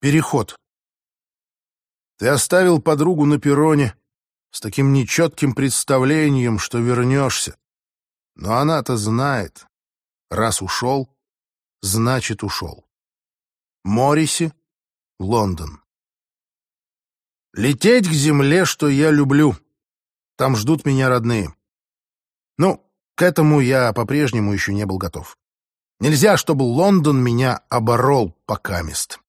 Переход. Ты оставил подругу на перроне с таким нечетким представлением, что вернешься. Но она-то знает. Раз ушел, значит ушел. Морриси, Лондон. Лететь к земле, что я люблю. Там ждут меня родные. Ну, к этому я по-прежнему еще не был готов. Нельзя, чтобы Лондон меня оборол покамест.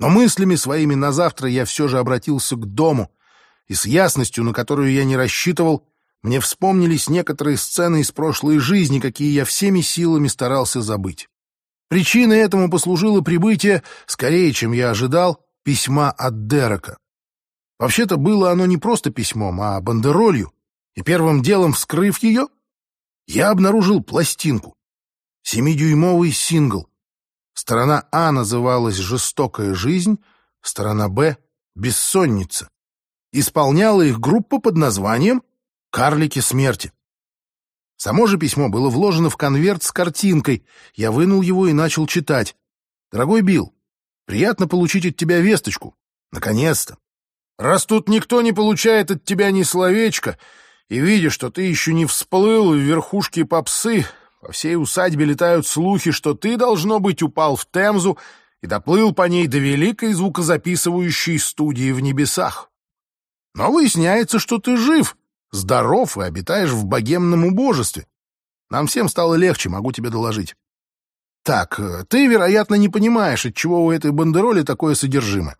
Но мыслями своими на завтра я все же обратился к дому, и с ясностью, на которую я не рассчитывал, мне вспомнились некоторые сцены из прошлой жизни, какие я всеми силами старался забыть. Причиной этому послужило прибытие, скорее, чем я ожидал, письма от Дерека. Вообще-то было оно не просто письмом, а бандеролью, и первым делом, вскрыв ее, я обнаружил пластинку. Семидюймовый сингл, Сторона А называлась «Жестокая жизнь», сторона Б — «Бессонница». Исполняла их группа под названием «Карлики смерти». Само же письмо было вложено в конверт с картинкой. Я вынул его и начал читать. «Дорогой Билл, приятно получить от тебя весточку. Наконец-то. Раз тут никто не получает от тебя ни словечка, и видя, что ты еще не всплыл в верхушке попсы, по всей усадьбе летают слухи, что ты, должно быть, упал в Темзу и доплыл по ней до великой звукозаписывающей студии в небесах. Но выясняется, что ты жив, здоров и обитаешь в богемном убожестве. Нам всем стало легче, могу тебе доложить. Так, э, ты, вероятно, не понимаешь, от чего у этой бандероли такое содержимое.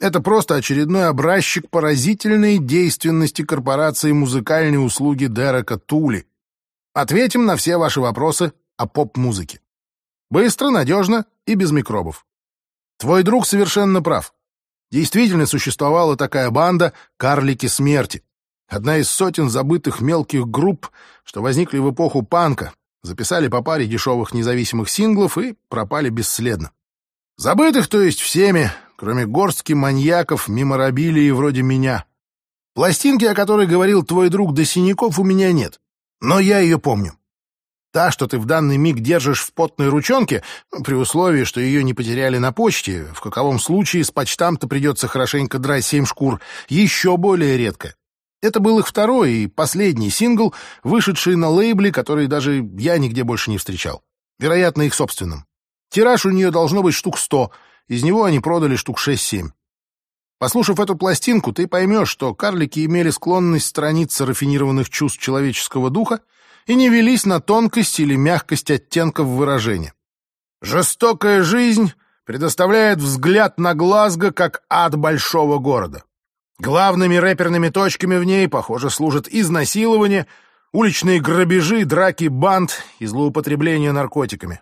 Это просто очередной образчик поразительной действенности корпорации музыкальной услуги Дерека Тули, Ответим на все ваши вопросы о поп-музыке. Быстро, надежно и без микробов. Твой друг совершенно прав. Действительно существовала такая банда «Карлики смерти». Одна из сотен забытых мелких групп, что возникли в эпоху панка, записали по паре дешевых независимых синглов и пропали бесследно. Забытых, то есть всеми, кроме горстки маньяков, меморабилии вроде меня. Пластинки, о которой говорил твой друг до синяков, у меня нет. Но я ее помню. Та, что ты в данный миг держишь в потной ручонке, ну, при условии, что ее не потеряли на почте, в каковом случае с почтам-то придется хорошенько драть семь шкур, еще более редко. Это был их второй и последний сингл, вышедший на лейбле, который даже я нигде больше не встречал. Вероятно, их собственным. Тираж у нее должно быть штук сто, из него они продали штук шесть-семь. Послушав эту пластинку, ты поймешь, что карлики имели склонность сторониться рафинированных чувств человеческого духа и не велись на тонкость или мягкость оттенков выражения. Жестокая жизнь предоставляет взгляд на Глазго как ад большого города. Главными рэперными точками в ней, похоже, служат изнасилование, уличные грабежи, драки банд и злоупотребление наркотиками.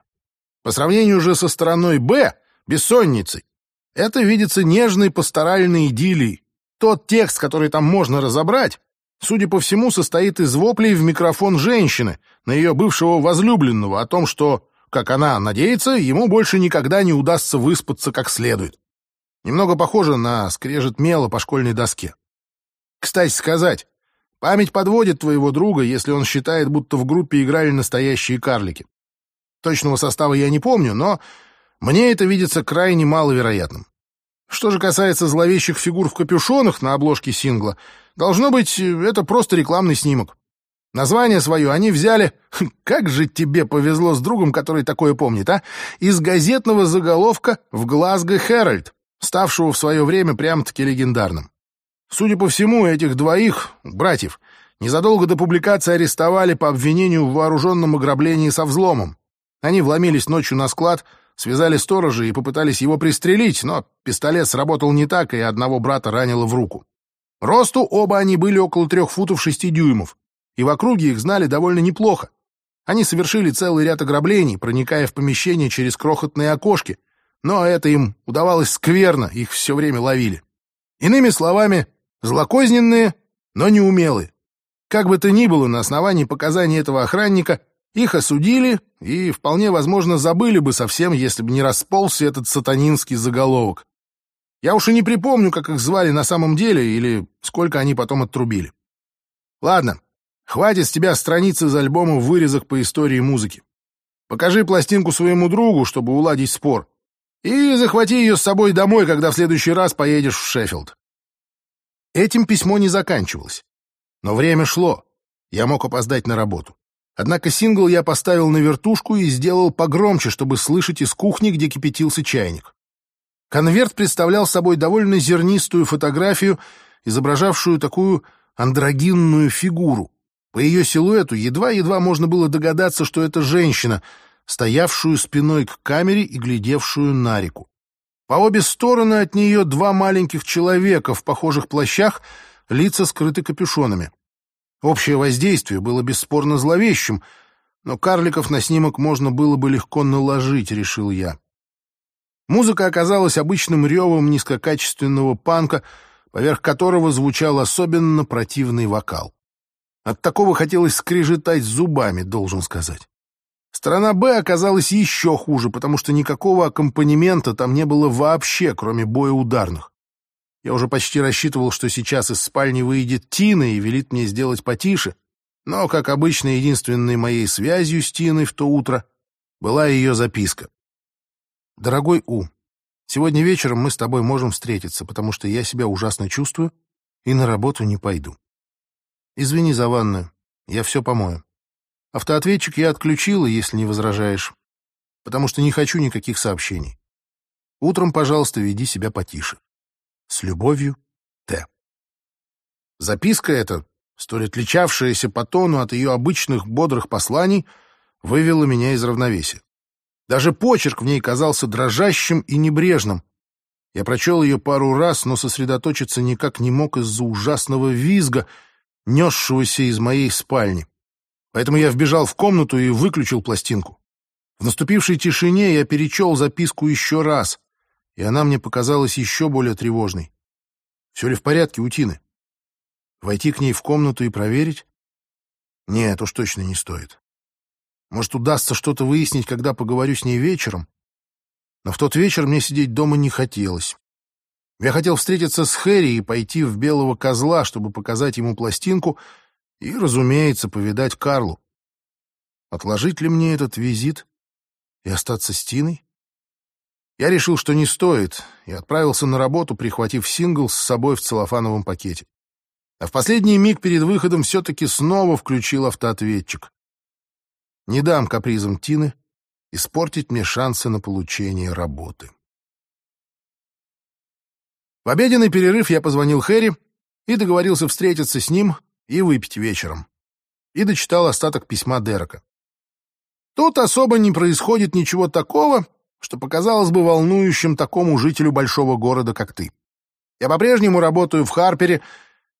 По сравнению же со стороной «Б», бессонницей, это видится нежной пасторальной идиллией. Тот текст, который там можно разобрать, судя по всему, состоит из воплей в микрофон женщины на ее бывшего возлюбленного о том, что, как она надеется, ему больше никогда не удастся выспаться как следует. Немного похоже на скрежет мела по школьной доске. Кстати сказать, память подводит твоего друга, если он считает, будто в группе играли настоящие карлики. Точного состава я не помню, но мне это видится крайне маловероятным. Что же касается зловещих фигур в капюшонах на обложке сингла, должно быть, это просто рекламный снимок. Название свое они взяли, как же тебе повезло с другом, который такое помнит, а, из газетного заголовка в «Глазго Herald, ставшего в свое время прямо-таки легендарным. Судя по всему, этих двоих, братьев, незадолго до публикации арестовали по обвинению в вооруженном ограблении со взломом. Они вломились ночью на склад — Связали сторожа и попытались его пристрелить, но пистолет сработал не так, и одного брата ранило в руку. Росту оба они были около трех футов шести дюймов, и в округе их знали довольно неплохо. Они совершили целый ряд ограблений, проникая в помещение через крохотные окошки, но это им удавалось скверно, их все время ловили. Иными словами, злокозненные, но неумелые. Как бы то ни было, на основании показаний этого охранника их осудили и, вполне возможно, забыли бы совсем, если бы не расползся этот сатанинский заголовок. Я уж и не припомню, как их звали на самом деле или сколько они потом отрубили. Ладно, хватит с тебя страниц из альбома в вырезах по истории музыки. Покажи пластинку своему другу, чтобы уладить спор. И захвати ее с собой домой, когда в следующий раз поедешь в Шеффилд. Этим письмо не заканчивалось. Но время шло. Я мог опоздать на работу. Однако сингл я поставил на вертушку и сделал погромче, чтобы слышать из кухни, где кипятился чайник. Конверт представлял собой довольно зернистую фотографию, изображавшую такую андрогинную фигуру. По ее силуэту едва-едва можно было догадаться, что это женщина, стоявшую спиной к камере и глядевшую на реку. По обе стороны от нее два маленьких человека в похожих плащах, лица скрыты капюшонами. Общее воздействие было бесспорно зловещим, но карликов на снимок можно было бы легко наложить, решил я. Музыка оказалась обычным ревом низкокачественного панка, поверх которого звучал особенно противный вокал. От такого хотелось скрежетать зубами, должен сказать. Сторона «Б» оказалась еще хуже, потому что никакого аккомпанемента там не было вообще, кроме боя ударных. Я уже почти рассчитывал, что сейчас из спальни выйдет Тина и велит мне сделать потише, но, как обычно, единственной моей связью с Тиной в то утро была ее записка. «Дорогой У, сегодня вечером мы с тобой можем встретиться, потому что я себя ужасно чувствую и на работу не пойду. Извини за ванную, я все помою. Автоответчик я отключила, если не возражаешь, потому что не хочу никаких сообщений. Утром, пожалуйста, веди себя потише. С любовью, Т. Записка эта, столь отличавшаяся по тону от ее обычных бодрых посланий, вывела меня из равновесия. Даже почерк в ней казался дрожащим и небрежным. Я прочел ее пару раз, но сосредоточиться никак не мог из-за ужасного визга, несшегося из моей спальни. Поэтому я вбежал в комнату и выключил пластинку. В наступившей тишине я перечел записку еще раз и она мне показалась еще более тревожной. Все ли в порядке у Тины? Войти к ней в комнату и проверить? Нет, уж точно не стоит. Может, удастся что-то выяснить, когда поговорю с ней вечером? Но в тот вечер мне сидеть дома не хотелось. Я хотел встретиться с Хэри и пойти в Белого Козла, чтобы показать ему пластинку и, разумеется, повидать Карлу. Отложить ли мне этот визит и остаться с Тиной? Я решил, что не стоит, и отправился на работу, прихватив сингл с собой в целлофановом пакете. А в последний миг перед выходом все-таки снова включил автоответчик. Не дам капризам Тины испортить мне шансы на получение работы. В обеденный перерыв я позвонил Хэри и договорился встретиться с ним и выпить вечером. И дочитал остаток письма Дерека. Тут особо не происходит ничего такого, что показалось бы волнующим такому жителю большого города, как ты. Я по-прежнему работаю в Харпере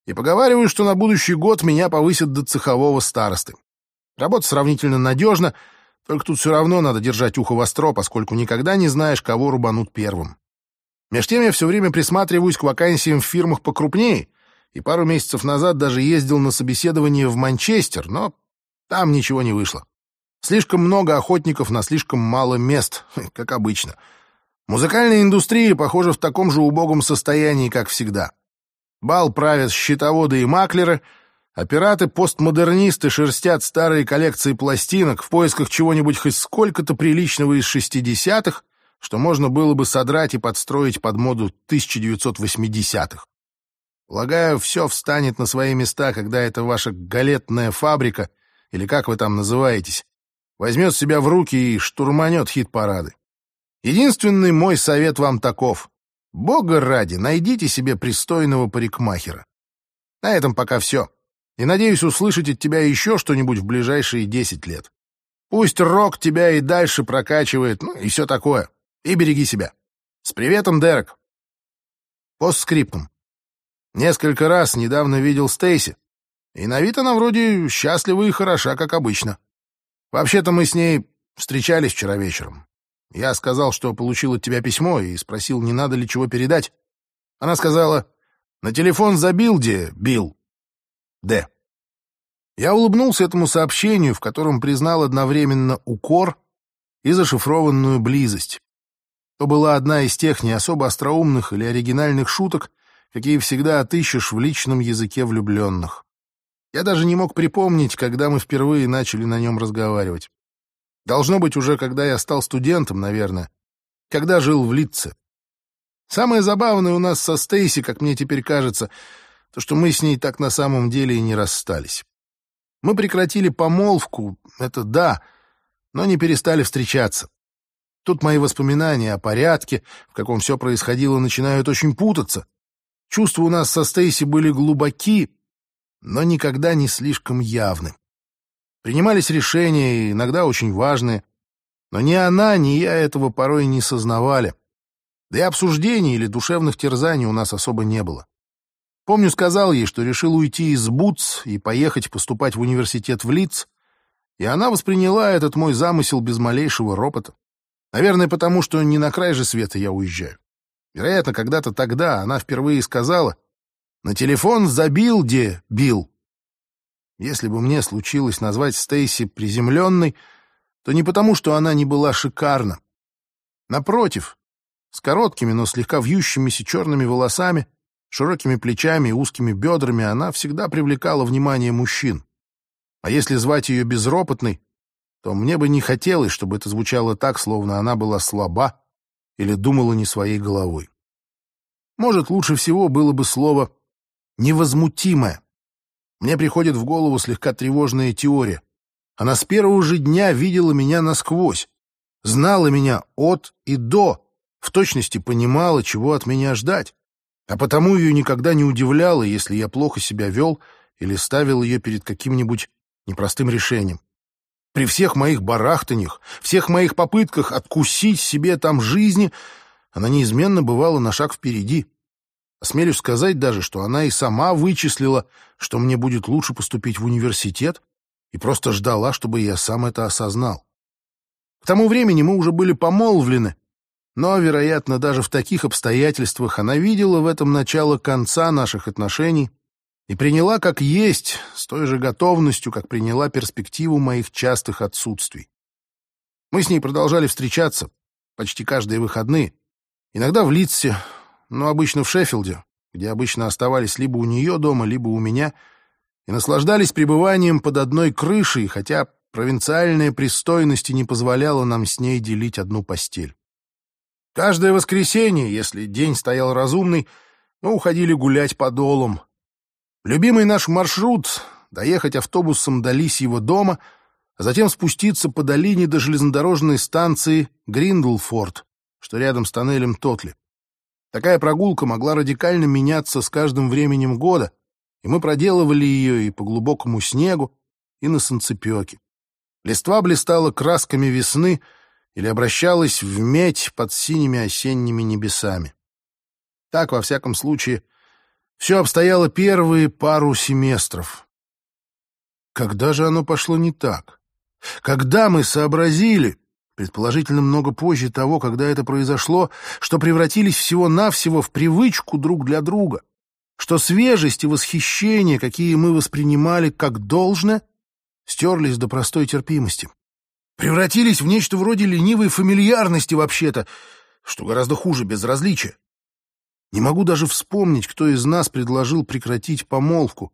и поговариваю, что на будущий год меня повысят до цехового старосты. Работа сравнительно надежна, только тут все равно надо держать ухо востро, поскольку никогда не знаешь, кого рубанут первым. Меж тем я все время присматриваюсь к вакансиям в фирмах покрупнее, и пару месяцев назад даже ездил на собеседование в Манчестер, но там ничего не вышло. Слишком много охотников на слишком мало мест, как обычно. Музыкальная индустрия, похоже, в таком же убогом состоянии, как всегда. Бал правят счетоводы и маклеры, а пираты-постмодернисты шерстят старые коллекции пластинок в поисках чего-нибудь хоть сколько-то приличного из шестидесятых, что можно было бы содрать и подстроить под моду 1980-х. Полагаю, все встанет на свои места, когда эта ваша галетная фабрика, или как вы там называетесь, возьмет себя в руки и штурманет хит-парады. Единственный мой совет вам таков. Бога ради, найдите себе пристойного парикмахера. На этом пока все. И надеюсь услышать от тебя еще что-нибудь в ближайшие десять лет. Пусть рок тебя и дальше прокачивает, ну и все такое. И береги себя. С приветом, Дерек. Постскриптум. Несколько раз недавно видел Стейси, и на вид она вроде счастлива и хороша, как обычно. Вообще-то мы с ней встречались вчера вечером. Я сказал, что получил от тебя письмо, и спросил, не надо ли чего передать. Она сказала, на телефон забил, где бил. Д. Я улыбнулся этому сообщению, в котором признал одновременно укор и зашифрованную близость. То была одна из тех не особо остроумных или оригинальных шуток, какие всегда отыщешь в личном языке влюбленных. Я даже не мог припомнить, когда мы впервые начали на нем разговаривать. Должно быть уже, когда я стал студентом, наверное. когда жил в Литце. Самое забавное у нас со Стейси, как мне теперь кажется, то, что мы с ней так на самом деле и не расстались. Мы прекратили помолвку, это да, но не перестали встречаться. Тут мои воспоминания о порядке, в каком все происходило, начинают очень путаться. Чувства у нас со Стейси были глубоки, но никогда не слишком явны. Принимались решения, иногда очень важные, но ни она, ни я этого порой не сознавали. Да и обсуждений или душевных терзаний у нас особо не было. Помню, сказал ей, что решил уйти из Бутс и поехать поступать в университет в Лидс, и она восприняла этот мой замысел без малейшего ропота. Наверное, потому что не на край же света я уезжаю. Вероятно, когда-то тогда она впервые сказала «На телефон забил, где бил». Если бы мне случилось назвать Стейси приземленной, то не потому, что она не была шикарна. Напротив, с короткими, но слегка вьющимися черными волосами, широкими плечами и узкими бедрами она всегда привлекала внимание мужчин. А если звать ее безропотной, то мне бы не хотелось, чтобы это звучало так, словно она была слаба или думала не своей головой. Может, лучше всего было бы слово «невозмутимая». Мне приходит в голову слегка тревожная теория. Она с первого же дня видела меня насквозь, знала меня от и до, в точности понимала, чего от меня ждать, а потому ее никогда не удивляло, если я плохо себя вел или ставил ее перед каким-нибудь непростым решением. При всех моих барахтаньях, всех моих попытках откусить себе там жизни, она неизменно бывала на шаг впереди. Осмелюсь сказать даже, что она и сама вычислила, что мне будет лучше поступить в университет, и просто ждала, чтобы я сам это осознал. К тому времени мы уже были помолвлены, но, вероятно, даже в таких обстоятельствах она видела в этом начало конца наших отношений и приняла как есть, с той же готовностью, как приняла перспективу моих частых отсутствий. Мы с ней продолжали встречаться почти каждые выходные, иногда в Литсе, но обычно в Шеффилде, где обычно оставались либо у нее дома, либо у меня, и наслаждались пребыванием под одной крышей, хотя провинциальная пристойность не позволяла нам с ней делить одну постель. Каждое воскресенье, если день стоял разумный, мы уходили гулять по долам, Любимый наш маршрут — доехать автобусом до Лисьего дома, а затем спуститься по долине до железнодорожной станции Гриндлфорд, что рядом с тоннелем Тотли. Такая прогулка могла радикально меняться с каждым временем года, и мы проделывали ее и по глубокому снегу, и на солнцепеке. Листва блистала красками весны или обращалась в медь под синими осенними небесами. Так, во всяком случае, все обстояло первые пару семестров. Когда же оно пошло не так? Когда мы сообразили, предположительно много позже того, когда это произошло, что превратились всего-навсего в привычку друг для друга, что свежесть и восхищение, какие мы воспринимали как должное, стерлись до простой терпимости, превратились в нечто вроде ленивой фамильярности вообще-то, что гораздо хуже безразличия. Не могу даже вспомнить, кто из нас предложил прекратить помолвку.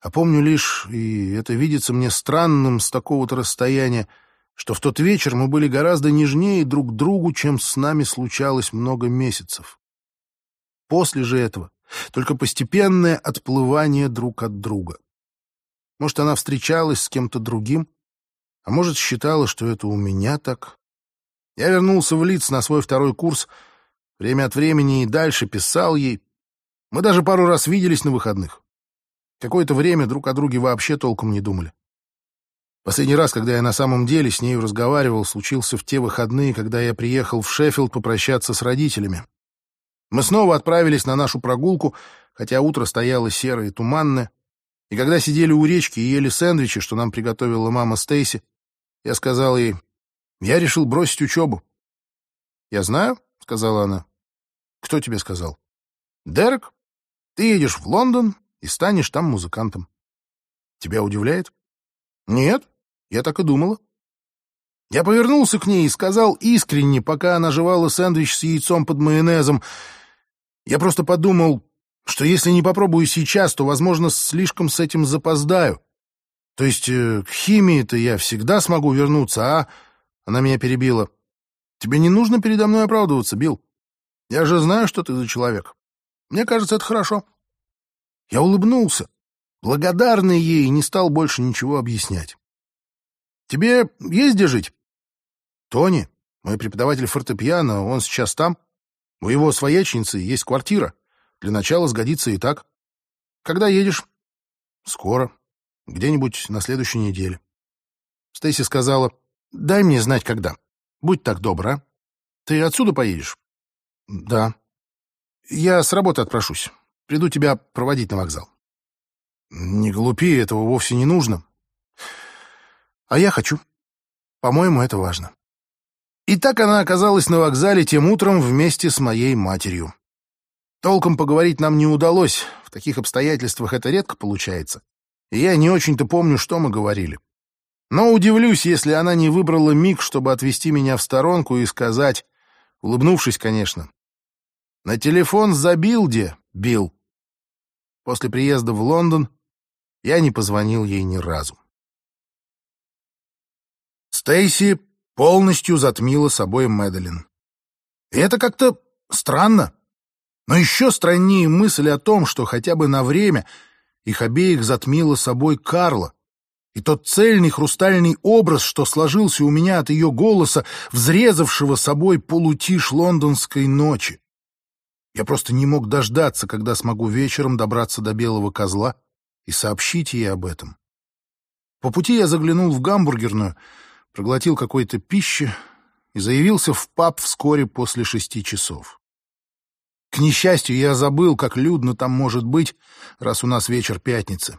А помню лишь, и это видится мне странным с такого-то расстояния, что в тот вечер мы были гораздо нежнее друг другу, чем с нами случалось много месяцев. После же этого только постепенное отплывание друг от друга. Может, она встречалась с кем-то другим, а может, считала, что это у меня так. Я вернулся в Лиц на свой второй курс — Время от времени и дальше писал ей. Мы даже пару раз виделись на выходных. Какое-то время друг о друге вообще толком не думали. Последний раз, когда я на самом деле с нею разговаривал, случился в те выходные, когда я приехал в Шеффилд попрощаться с родителями. Мы снова отправились на нашу прогулку, хотя утро стояло серое и туманное, и когда сидели у речки и ели сэндвичи, что нам приготовила мама Стейси, я сказал ей, я решил бросить учебу. «Я знаю», — сказала она, кто тебе сказал? Дерек, ты едешь в Лондон и станешь там музыкантом. Тебя удивляет? Нет, я так и думала. Я повернулся к ней и сказал искренне, пока она жевала сэндвич с яйцом под майонезом. Я просто подумал, что если не попробую сейчас, то, возможно, слишком с этим запоздаю. То есть э, к химии-то я всегда смогу вернуться, а... Она меня перебила. Тебе не нужно передо мной оправдываться, Билл. Я же знаю, что ты за человек. Мне кажется, это хорошо. Я улыбнулся, благодарный ей, и не стал больше ничего объяснять. Тебе есть где жить? Тони, мой преподаватель фортепиано, он сейчас там. У его свояченицы есть квартира. Для начала сгодится и так. Когда едешь? Скоро. Где-нибудь на следующей неделе. Стейси сказала, дай мне знать, когда. Будь так добра. А? Ты отсюда поедешь? Да. Я с работы отпрошусь. Приду тебя проводить на вокзал. Не глупи, этого вовсе не нужно. А я хочу. По-моему, это важно. И так она оказалась на вокзале тем утром вместе с моей матерью. Толком поговорить нам не удалось, в таких обстоятельствах это редко получается. И я не очень-то помню, что мы говорили. Но удивлюсь, если она не выбрала миг, чтобы отвести меня в сторонку и сказать, улыбнувшись, конечно, «На телефон забил где, Билл?» После приезда в Лондон я не позвонил ей ни разу. Стейси полностью затмила собой Мэдалин. И это как-то странно. Но еще страннее мысль о том, что хотя бы на время их обеих затмила собой Карла. И тот цельный хрустальный образ, что сложился у меня от ее голоса, взрезавшего собой полутишь лондонской ночи. Я просто не мог дождаться, когда смогу вечером добраться до Белого Козла и сообщить ей об этом. По пути я заглянул в гамбургерную, проглотил какой-то пищи и заявился в паб вскоре после шести часов. К несчастью, я забыл, как людно там может быть, раз у нас вечер пятницы.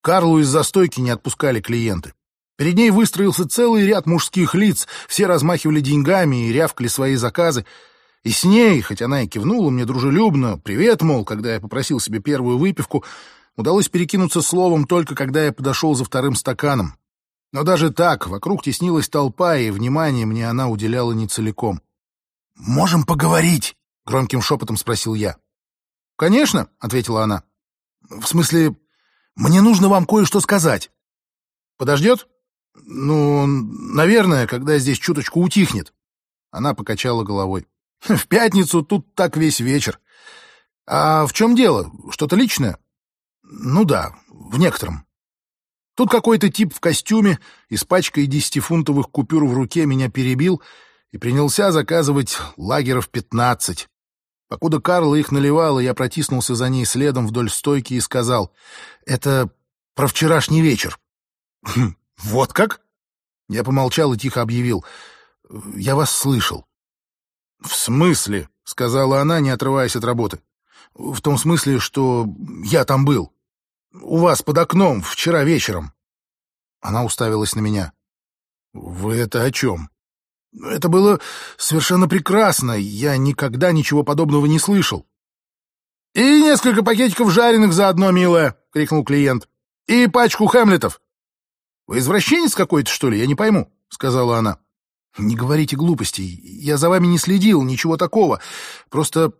Карлу из застойки не отпускали клиенты. Перед ней выстроился целый ряд мужских лиц, все размахивали деньгами и рявкали свои заказы. И с ней, хоть она и кивнула мне дружелюбно, «Привет», мол, когда я попросил себе первую выпивку, удалось перекинуться словом только когда я подошел за вторым стаканом. Но даже так, вокруг теснилась толпа, и внимание мне она уделяла не целиком. «Можем поговорить?» — громким шепотом спросил я. «Конечно», — ответила она. «В смысле, мне нужно вам кое-что сказать». «Подождет?» «Ну, наверное, когда здесь чуточку утихнет». Она покачала головой. «В пятницу тут так весь вечер. А в чем дело? Что-то личное?» «Ну да, в некотором». Тут какой-то тип в костюме и с пачкой десятифунтовых купюр в руке меня перебил и принялся заказывать лагеров пятнадцать. Покуда Карла их наливала, я протиснулся за ней следом вдоль стойки и сказал, «Это про вчерашний вечер». «Хм, «Вот как?» Я помолчал и тихо объявил, «Я вас слышал». «В смысле?» — сказала она, не отрываясь от работы. «В том смысле, что я там был». У вас под окном вчера вечером. Она уставилась на меня. Вы это о чем? Это было совершенно прекрасно. Я никогда ничего подобного не слышал. И несколько пакетиков жареных заодно, милая, крикнул клиент. И пачку хэмлетов. Вы извращенец какой-то, что ли? Я не пойму, сказала она. Не говорите глупостей. Я за вами не следил, ничего такого. Просто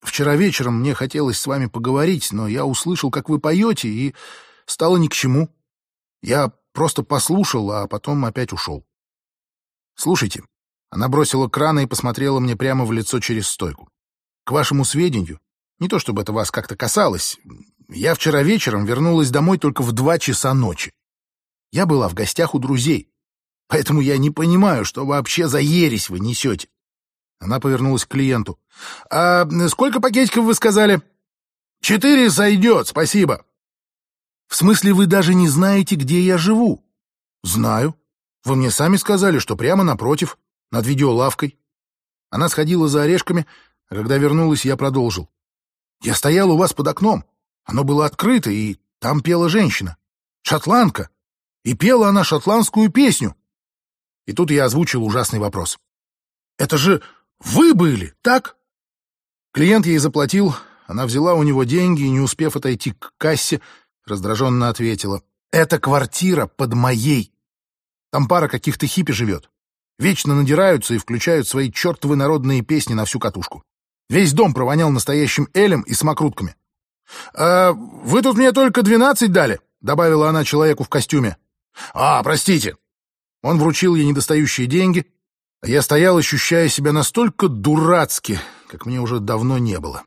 Вчера вечером мне хотелось с вами поговорить, но я услышал, как вы поете, и стало ни к чему. Я просто послушал, а потом опять ушел. Слушайте, она бросила крана и посмотрела мне прямо в лицо через стойку. К вашему сведению, не то чтобы это вас как-то касалось, я вчера вечером вернулась домой только в два часа ночи. Я была в гостях у друзей, поэтому я не понимаю, что вообще за ересь вы несете. Она повернулась к клиенту. «А сколько пакетиков вы сказали?» «Четыре сойдет, спасибо». «В смысле, вы даже не знаете, где я живу?» «Знаю. Вы мне сами сказали, что прямо напротив, над видеолавкой». Она сходила за орешками, а когда вернулась, я продолжил. «Я стоял у вас под окном. Оно было открыто, и там пела женщина. Шотландка. И пела она шотландскую песню». И тут я озвучил ужасный вопрос. «Это же вы были, так? Клиент ей заплатил, она взяла у него деньги и, не успев отойти к кассе, раздраженно ответила. «Это квартира под моей. Там пара каких-то хиппи живет. Вечно надираются и включают свои чертовы народные песни на всю катушку. Весь дом провонял настоящим элем и самокрутками. «А вы тут мне только двенадцать дали?» — добавила она человеку в костюме. «А, простите». Он вручил ей недостающие деньги, я стоял, ощущая себя настолько дурацки, как мне уже давно не было.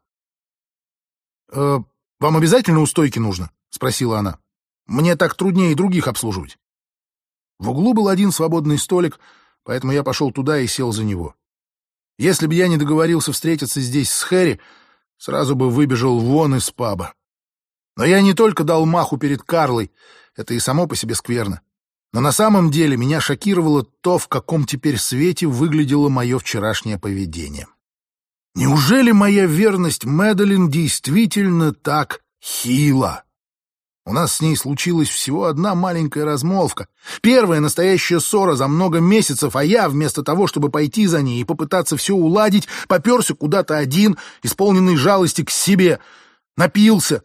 «Э, «Вам обязательно у стойки нужно?» — спросила она. «Мне так труднее других обслуживать». В углу был один свободный столик, поэтому я пошел туда и сел за него. Если бы я не договорился встретиться здесь с Хэри, сразу бы выбежал вон из паба. Но я не только дал маху перед Карлой, это и само по себе скверно. Но на самом деле меня шокировало то, в каком теперь свете выглядело мое вчерашнее поведение. Неужели моя верность Мэдалин действительно так хила? У нас с ней случилась всего одна маленькая размолвка. Первая настоящая ссора за много месяцев, а я, вместо того, чтобы пойти за ней и попытаться все уладить, поперся куда-то один, исполненный жалости к себе, напился,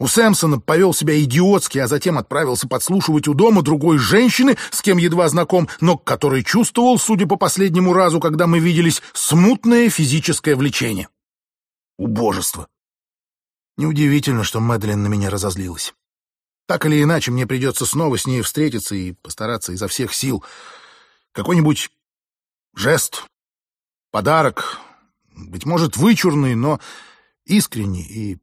у Сэмпсона повел себя идиотски, а затем отправился подслушивать у дома другой женщины, с кем едва знаком, но к которой чувствовал, судя по последнему разу, когда мы виделись, смутное физическое влечение. Убожество. Неудивительно, что Мэдлин на меня разозлилась. Так или иначе, мне придется снова с ней встретиться и постараться изо всех сил. Какой-нибудь жест, подарок, быть может, вычурный, но искренний и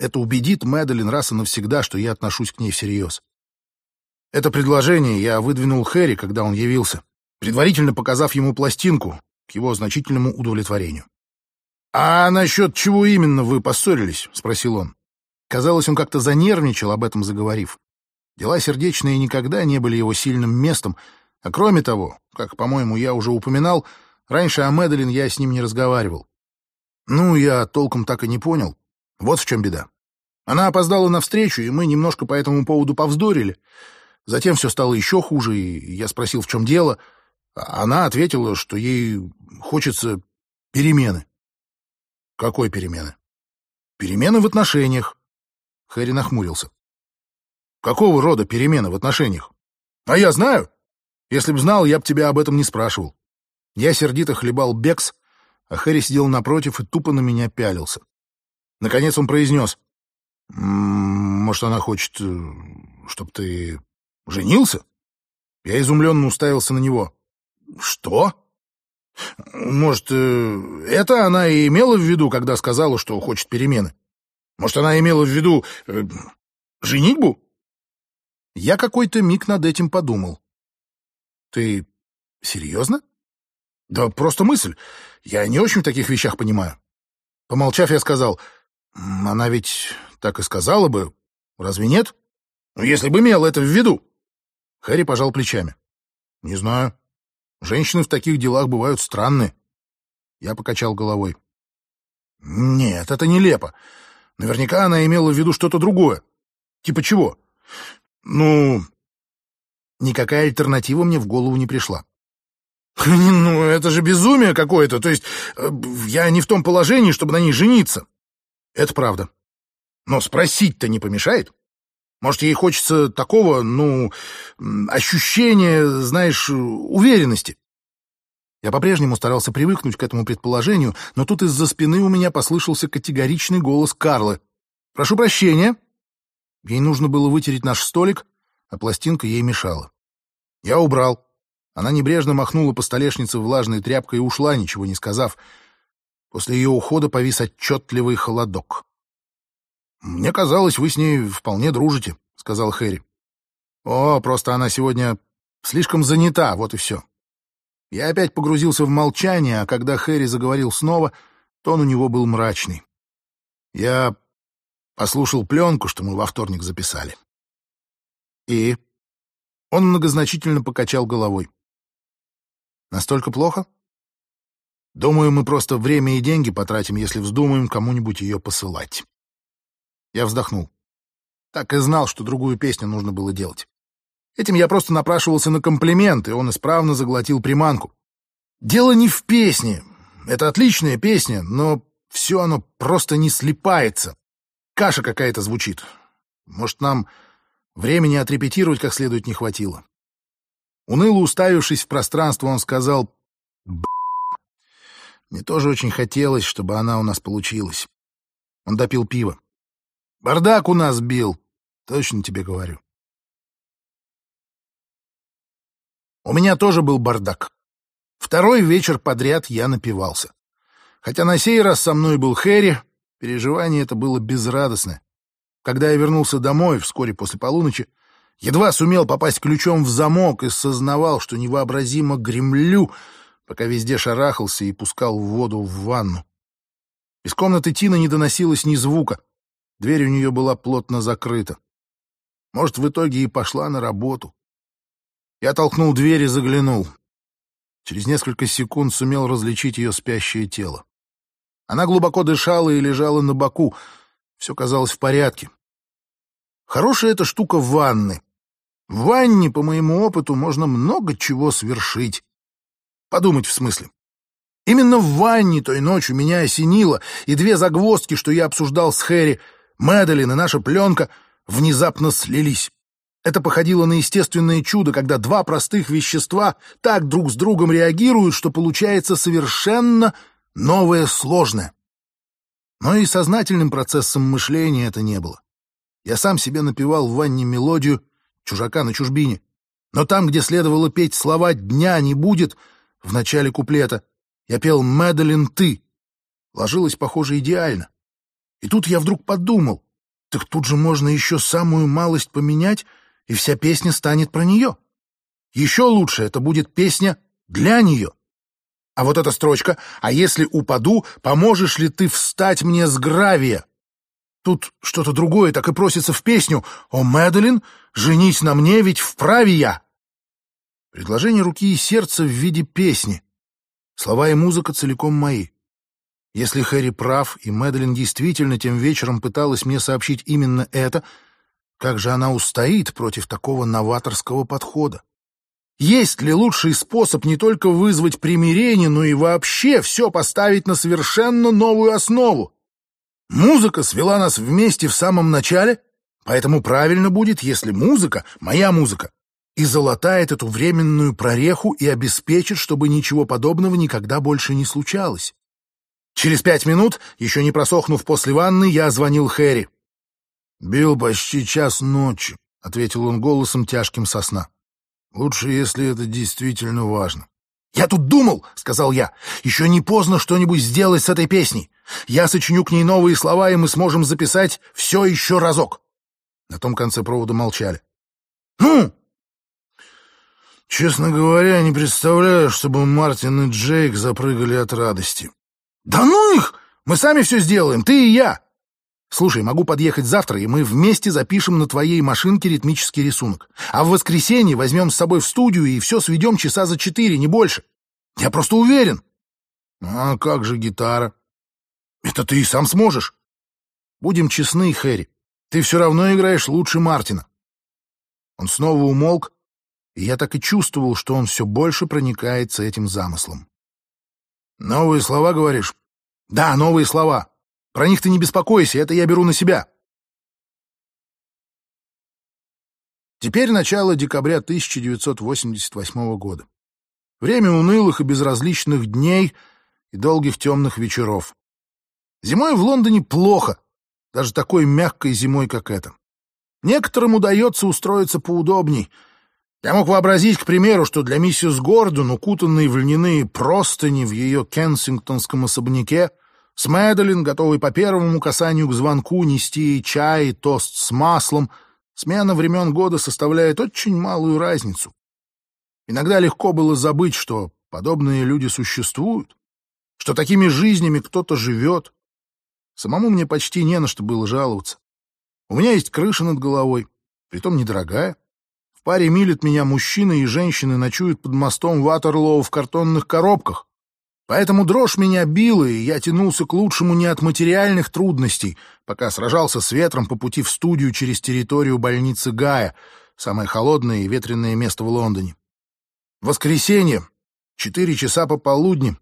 это убедит Мэдалин раз и навсегда, что я отношусь к ней всерьез. Это предложение я выдвинул Хэри, когда он явился, предварительно показав ему пластинку к его значительному удовлетворению. «А насчет чего именно вы поссорились?» — спросил он. Казалось, он как-то занервничал, об этом заговорив. Дела сердечные никогда не были его сильным местом, а кроме того, как, по-моему, я уже упоминал, раньше о Мэдалин я с ним не разговаривал. Ну, я толком так и не понял, вот в чем беда. Она опоздала на встречу, и мы немножко по этому поводу повздорили. Затем все стало еще хуже, и я спросил, в чем дело. Она ответила, что ей хочется перемены. Какой перемены? Перемены в отношениях. Хэри нахмурился. Какого рода перемены в отношениях? А я знаю. Если б знал, я б тебя об этом не спрашивал. Я сердито хлебал бекс, а Хэри сидел напротив и тупо на меня пялился. Наконец он произнес. «Может, она хочет, э, чтобы ты женился?» Я изумленно уставился на него. «Что?» «Может, э, это она и имела в виду, когда сказала, что хочет перемены? Может, она имела в виду э, женитьбу?» Я какой-то миг над этим подумал. «Ты серьезно?» «Да просто мысль. Я не очень в таких вещах понимаю». Помолчав, я сказал, она ведь так и сказала бы, разве нет? Ну, если бы имела это в виду. Хэри пожал плечами. Не знаю. Женщины в таких делах бывают странные. Я покачал головой. Нет, это нелепо. Наверняка она имела в виду что-то другое. Типа чего? Ну, никакая альтернатива мне в голову не пришла. Ну, это же безумие какое-то. То есть э, я не в том положении, чтобы на ней жениться. Это правда. Но спросить-то не помешает. Может, ей хочется такого, ну, ощущения, знаешь, уверенности. Я по-прежнему старался привыкнуть к этому предположению, но тут из-за спины у меня послышался категоричный голос Карлы. «Прошу прощения». Ей нужно было вытереть наш столик, а пластинка ей мешала. Я убрал. Она небрежно махнула по столешнице влажной тряпкой и ушла, ничего не сказав. После ее ухода повис отчетливый холодок. «Мне казалось, вы с ней вполне дружите», — сказал Хэри. «О, просто она сегодня слишком занята, вот и все». Я опять погрузился в молчание, а когда Хэри заговорил снова, тон у него был мрачный. Я послушал пленку, что мы во вторник записали. И он многозначительно покачал головой. Настолько плохо? Думаю, мы просто время и деньги потратим, если вздумаем кому-нибудь ее посылать. Я вздохнул. Так и знал, что другую песню нужно было делать. Этим я просто напрашивался на комплимент, и он исправно заглотил приманку. Дело не в песне. Это отличная песня, но все оно просто не слипается. Каша какая-то звучит. Может, нам времени отрепетировать как следует не хватило. Уныло уставившись в пространство, он сказал. Мне тоже очень хотелось, чтобы она у нас получилась. Он допил пиво. Бардак у нас бил, точно тебе говорю. У меня тоже был бардак. Второй вечер подряд я напивался. Хотя на сей раз со мной был Хэри, переживание это было безрадостное. Когда я вернулся домой вскоре после полуночи, едва сумел попасть ключом в замок и сознавал, что невообразимо гремлю, пока везде шарахался и пускал воду в ванну. Из комнаты Тина не доносилось ни звука. Дверь у нее была плотно закрыта. Может, в итоге и пошла на работу. Я толкнул дверь и заглянул. Через несколько секунд сумел различить ее спящее тело. Она глубоко дышала и лежала на боку. Все казалось в порядке. Хорошая эта штука в ванны. В ванне, по моему опыту, можно много чего свершить. Подумать в смысле. Именно в ванне той ночью меня осенило, и две загвоздки, что я обсуждал с Хэри, Мэдалин и наша пленка, внезапно слились. Это походило на естественное чудо, когда два простых вещества так друг с другом реагируют, что получается совершенно новое сложное. Но и сознательным процессом мышления это не было. Я сам себе напевал в ванне мелодию «Чужака на чужбине». Но там, где следовало петь слова «Дня не будет», в начале куплета, я пел «Мэдалин, ты». Ложилось, похоже, идеально. И тут я вдруг подумал, так тут же можно еще самую малость поменять, и вся песня станет про нее. Еще лучше это будет песня для нее. А вот эта строчка «А если упаду, поможешь ли ты встать мне с гравия?» Тут что-то другое так и просится в песню «О, Мэдалин, женись на мне, ведь вправе я!» Предложение руки и сердца в виде песни. Слова и музыка целиком мои. Если Хэри прав, и Мэдалин действительно тем вечером пыталась мне сообщить именно это, как же она устоит против такого новаторского подхода? Есть ли лучший способ не только вызвать примирение, но и вообще все поставить на совершенно новую основу? Музыка свела нас вместе в самом начале, поэтому правильно будет, если музыка, моя музыка, и залатает эту временную прореху и обеспечит, чтобы ничего подобного никогда больше не случалось. Через пять минут, еще не просохнув после ванны, я звонил Хэри. «Бил почти час ночи», — ответил он голосом тяжким со сна. «Лучше, если это действительно важно». «Я тут думал», — сказал я, — «еще не поздно что-нибудь сделать с этой песней. Я сочиню к ней новые слова, и мы сможем записать все еще разок». На том конце провода молчали. «Ну?» «Честно говоря, не представляю, чтобы Мартин и Джейк запрыгали от радости». «Да ну их! Мы сами все сделаем, ты и я!» «Слушай, могу подъехать завтра, и мы вместе запишем на твоей машинке ритмический рисунок. А в воскресенье возьмем с собой в студию и все сведем часа за четыре, не больше. Я просто уверен». «А как же гитара?» «Это ты и сам сможешь». «Будем честны, Хэри, ты все равно играешь лучше Мартина». Он снова умолк, и я так и чувствовал, что он все больше проникается этим замыслом. «Новые слова, говоришь?» «Да, новые слова. Про них ты не беспокойся, это я беру на себя». Теперь начало декабря 1988 года. Время унылых и безразличных дней и долгих темных вечеров. Зимой в Лондоне плохо, даже такой мягкой зимой, как эта. Некоторым удается устроиться поудобней — я мог вообразить, к примеру, что для миссис Гордон, укутанной в льняные простыни в ее кенсингтонском особняке, с Мэдалин, готовой по первому касанию к звонку нести ей чай и тост с маслом, смена времен года составляет очень малую разницу. Иногда легко было забыть, что подобные люди существуют, что такими жизнями кто-то живет. Самому мне почти не на что было жаловаться. У меня есть крыша над головой, притом недорогая. Паре миль от меня мужчины и женщины ночуют под мостом Ватерлоу в картонных коробках. Поэтому дрожь меня била, и я тянулся к лучшему не от материальных трудностей, пока сражался с ветром по пути в студию через территорию больницы Гая, самое холодное и ветреное место в Лондоне. Воскресенье, четыре часа пополудни.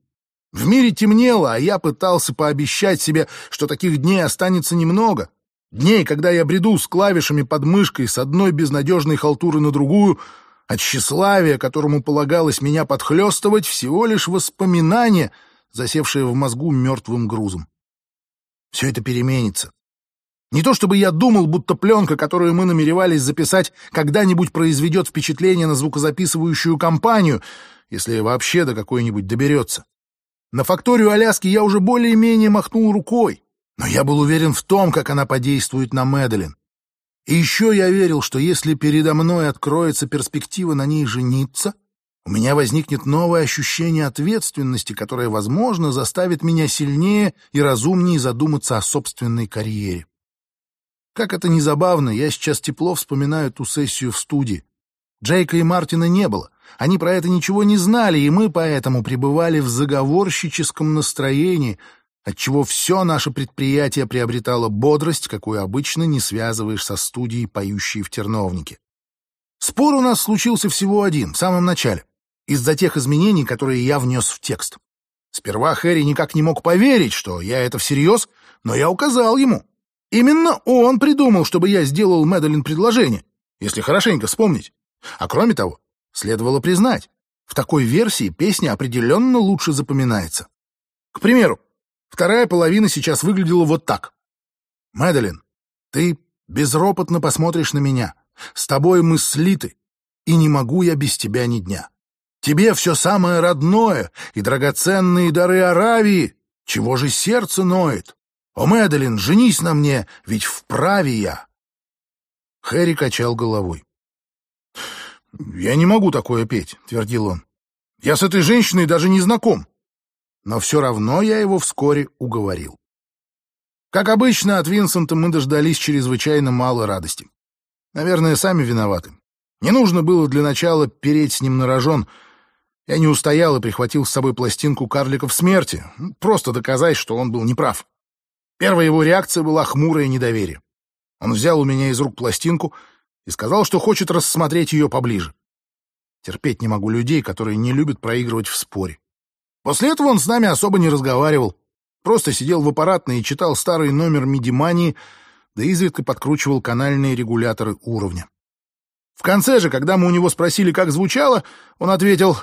В мире темнело, а я пытался пообещать себе, что таких дней останется немного. Дней, когда я бреду с клавишами под мышкой с одной безнадежной халтуры на другую, от тщеславия, которому полагалось меня подхлестывать, всего лишь воспоминание, засевшее в мозгу мертвым грузом. Все это переменится. Не то чтобы я думал, будто пленка, которую мы намеревались записать, когда-нибудь произведет впечатление на звукозаписывающую компанию, если вообще до какой-нибудь доберется. На факторию Аляски я уже более-менее махнул рукой, но я был уверен в том, как она подействует на Мэдалин. И еще я верил, что если передо мной откроется перспектива на ней жениться, у меня возникнет новое ощущение ответственности, которое, возможно, заставит меня сильнее и разумнее задуматься о собственной карьере. Как это ни забавно, я сейчас тепло вспоминаю ту сессию в студии. Джейка и Мартина не было. Они про это ничего не знали, и мы поэтому пребывали в заговорщическом настроении, отчего все наше предприятие приобретало бодрость, какую обычно не связываешь со студией, поющей в терновнике. Спор у нас случился всего один, в самом начале, из-за тех изменений, которые я внес в текст. Сперва Хэри никак не мог поверить, что я это всерьез, но я указал ему. Именно он придумал, чтобы я сделал Мэдалин предложение, если хорошенько вспомнить. А кроме того, следовало признать, в такой версии песня определенно лучше запоминается. К примеру, вторая половина сейчас выглядела вот так. «Мэдалин, ты безропотно посмотришь на меня. С тобой мы слиты, и не могу я без тебя ни дня. Тебе все самое родное и драгоценные дары Аравии. Чего же сердце ноет? «О, Мэдалин, женись на мне, ведь вправе я!» Хэри качал головой. «Я не могу такое петь», — твердил он. «Я с этой женщиной даже не знаком». Но все равно я его вскоре уговорил. Как обычно, от Винсента мы дождались чрезвычайно мало радости. Наверное, сами виноваты. Не нужно было для начала переть с ним на рожон. Я не устоял и прихватил с собой пластинку карликов смерти, просто доказать, что он был неправ. Первая его реакция была хмурое недоверие. Он взял у меня из рук пластинку и сказал, что хочет рассмотреть ее поближе. Терпеть не могу людей, которые не любят проигрывать в споре. После этого он с нами особо не разговаривал. Просто сидел в аппаратной и читал старый номер мидимании, да изредка подкручивал канальные регуляторы уровня. В конце же, когда мы у него спросили, как звучало, он ответил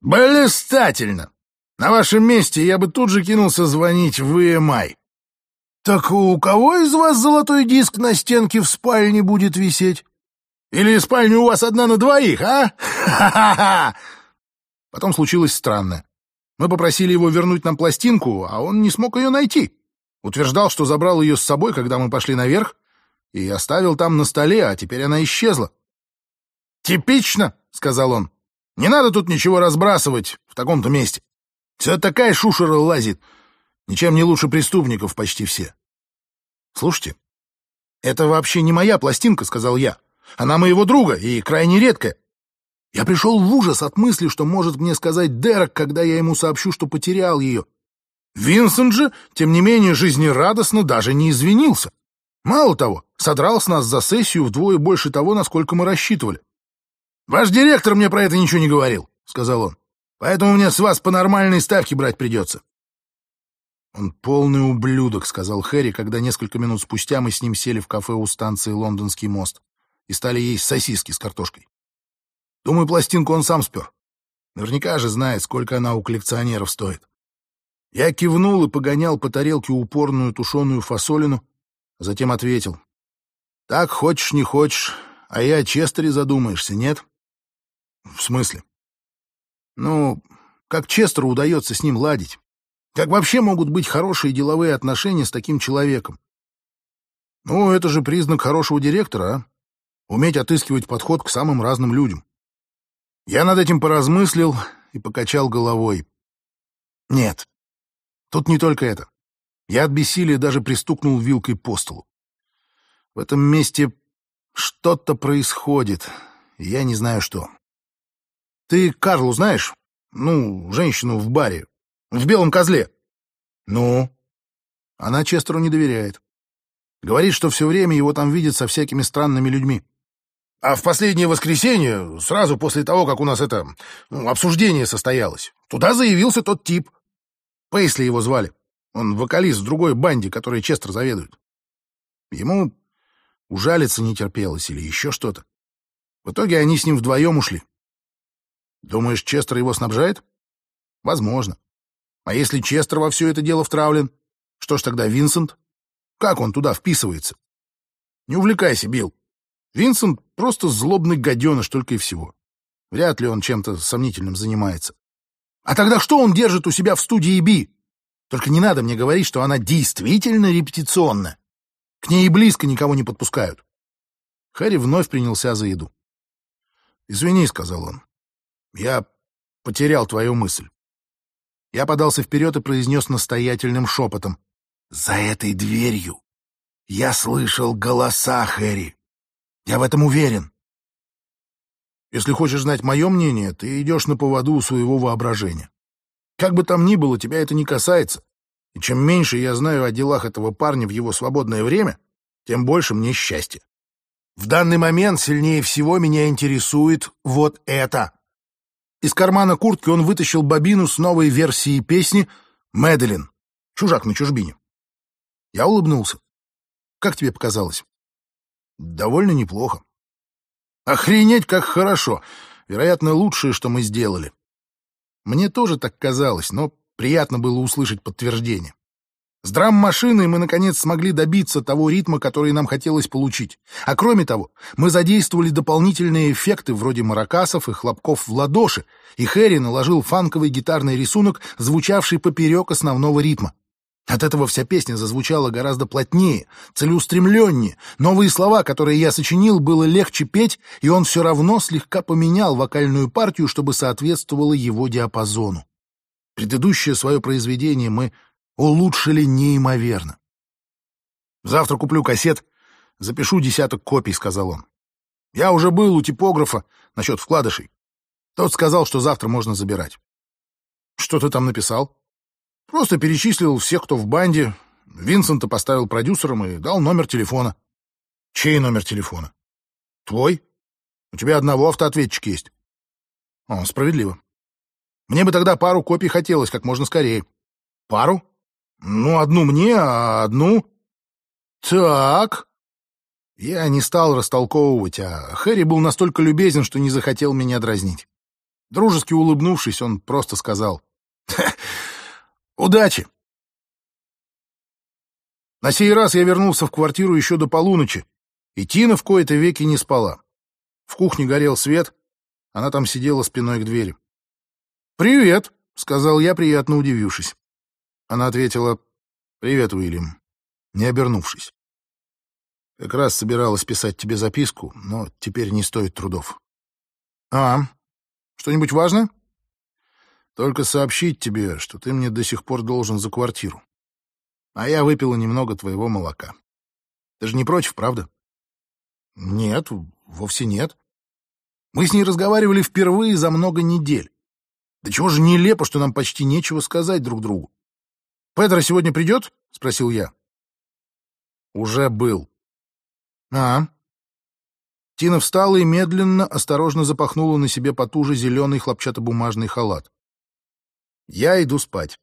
«Блистательно! На вашем месте я бы тут же кинулся звонить в EMI. «Так у кого из вас золотой диск на стенке в спальне будет висеть? Или спальня у вас одна на двоих, а? Ха-ха-ха!» Потом случилось странное. Мы попросили его вернуть нам пластинку, а он не смог ее найти. Утверждал, что забрал ее с собой, когда мы пошли наверх, и оставил там на столе, а теперь она исчезла. «Типично!» — сказал он. «Не надо тут ничего разбрасывать в таком-то месте. Все такая шушера лазит. Ничем не лучше преступников почти все. Слушайте, это вообще не моя пластинка, сказал я. Она моего друга и крайне редкая. Я пришел в ужас от мысли, что может мне сказать Дерек, когда я ему сообщу, что потерял ее. Винсент же, тем не менее, жизнерадостно даже не извинился. Мало того, содрал с нас за сессию вдвое больше того, насколько мы рассчитывали. «Ваш директор мне про это ничего не говорил», — сказал он. «Поэтому мне с вас по нормальной ставке брать придется». «Он полный ублюдок», — сказал Хэри, когда несколько минут спустя мы с ним сели в кафе у станции «Лондонский мост» и стали есть сосиски с картошкой. Думаю, пластинку он сам спер. Наверняка же знает, сколько она у коллекционеров стоит. Я кивнул и погонял по тарелке упорную тушеную фасолину, а затем ответил. «Так, хочешь, не хочешь, а я о Честере задумаешься, нет?» «В смысле?» «Ну, как Честеру удается с ним ладить?» Как вообще могут быть хорошие деловые отношения с таким человеком? Ну, это же признак хорошего директора, а? Уметь отыскивать подход к самым разным людям. Я над этим поразмыслил и покачал головой. Нет, тут не только это. Я от бессилия даже пристукнул вилкой по столу. В этом месте что-то происходит, и я не знаю что. Ты Карлу знаешь? Ну, женщину в баре, в белом козле. Ну? Она Честеру не доверяет. Говорит, что все время его там видят со всякими странными людьми. А в последнее воскресенье, сразу после того, как у нас это ну, обсуждение состоялось, туда заявился тот тип. Пейсли его звали. Он вокалист в другой банде, которой Честер заведует. Ему ужалиться не терпелось или еще что-то. В итоге они с ним вдвоем ушли. Думаешь, Честер его снабжает? Возможно. А если Честер во все это дело втравлен? Что ж тогда Винсент? Как он туда вписывается? Не увлекайся, Билл. Винсент просто злобный гаденыш только и всего. Вряд ли он чем-то сомнительным занимается. А тогда что он держит у себя в студии Би? Только не надо мне говорить, что она действительно репетиционная. К ней и близко никого не подпускают. Харри вновь принялся за еду. «Извини», — сказал он. «Я потерял твою мысль». Я подался вперед и произнес настоятельным шепотом. «За этой дверью я слышал голоса, Хэри. Я в этом уверен. Если хочешь знать мое мнение, ты идешь на поводу у своего воображения. Как бы там ни было, тебя это не касается. И чем меньше я знаю о делах этого парня в его свободное время, тем больше мне счастья. В данный момент сильнее всего меня интересует вот это. Из кармана куртки он вытащил бобину с новой версией песни «Мэдалин. Чужак на чужбине». Я улыбнулся. Как тебе показалось? Довольно неплохо. Охренеть, как хорошо. Вероятно, лучшее, что мы сделали. Мне тоже так казалось, но приятно было услышать подтверждение. С драм-машиной мы, наконец, смогли добиться того ритма, который нам хотелось получить. А кроме того, мы задействовали дополнительные эффекты вроде маракасов и хлопков в ладоши, и Хэри наложил фанковый гитарный рисунок, звучавший поперек основного ритма. От этого вся песня зазвучала гораздо плотнее, целеустремленнее. Новые слова, которые я сочинил, было легче петь, и он все равно слегка поменял вокальную партию, чтобы соответствовало его диапазону. Предыдущее свое произведение мы улучшили неимоверно. «Завтра куплю кассет, запишу десяток копий», — сказал он. «Я уже был у типографа насчет вкладышей. Тот сказал, что завтра можно забирать». «Что ты там написал?» «Просто перечислил всех, кто в банде. Винсента поставил продюсером и дал номер телефона». «Чей номер телефона?» «Твой. У тебя одного автоответчик есть». «О, справедливо. Мне бы тогда пару копий хотелось как можно скорее». «Пару?» Ну, одну мне, а одну... Так... Я не стал растолковывать, а Хэри был настолько любезен, что не захотел меня дразнить. Дружески улыбнувшись, он просто сказал «Удачи!». На сей раз я вернулся в квартиру еще до полуночи, и Тина в кои-то веки не спала. В кухне горел свет, она там сидела спиной к двери. «Привет!» — сказал я, приятно удивившись. Она ответила «Привет, Уильям», не обернувшись. Как раз собиралась писать тебе записку, но теперь не стоит трудов. А, что-нибудь важное? Только сообщить тебе, что ты мне до сих пор должен за квартиру. А я выпила немного твоего молока. Ты же не против, правда? Нет, вовсе нет. Мы с ней разговаривали впервые за много недель. Да чего же нелепо, что нам почти нечего сказать друг другу. «Педро сегодня придет?» — спросил я. «Уже был». «А?» Тина встала и медленно, осторожно запахнула на себе потуже зеленый хлопчатобумажный халат. «Я иду спать».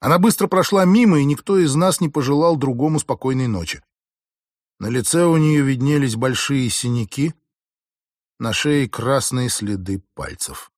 Она быстро прошла мимо, и никто из нас не пожелал другому спокойной ночи. На лице у нее виднелись большие синяки, на шее красные следы пальцев.